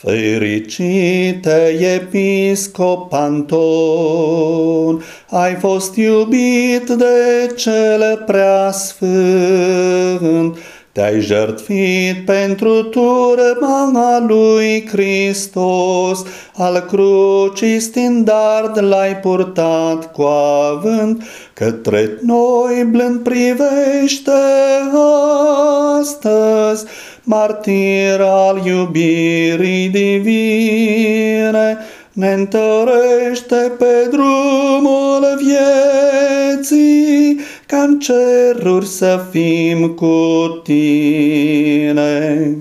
Fericite episcop Anton, ai fost iubit de cele prea sfânt, te-ai jertfit pentru turma lui Hristos, al crucii standard l-ai purtat cu avânt, către noi blând privește astăzi, martir al iubirii divine, ne întărește pe drumul vieții, ca în ceruri să fim cu tine.